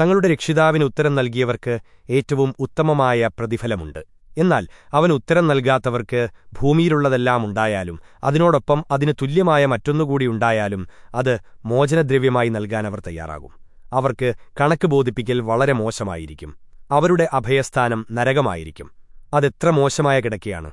തങ്ങളുടെ രക്ഷിതാവിന് ഉത്തരം നൽകിയവർക്ക് ഏറ്റവും ഉത്തമമായ പ്രതിഫലമുണ്ട്. എന്നാൽ അവൻ ഉത്തരം നൽകാത്തവർക്ക് ഭൂമിയിലുള്ളതെല്ലാം ഉണ്ടായാലും അതിനോടൊപ്പം അതിന് തുല്യമായ മറ്റൊന്നുകൂടി ഉണ്ടായാലും അത് മോചനദ്രവ്യമായി നൽകാൻ അവർ തയ്യാറാകും. അവർക്ക് കണക്ക് ബോധിപ്പിക്കൽ വളരെ മോശമായിരിക്കും. അവരുടെ അഭയസ്ഥാനം നരകമായിരിക്കും. അതെത്ര മോശമായ കിടക്കയാണ്.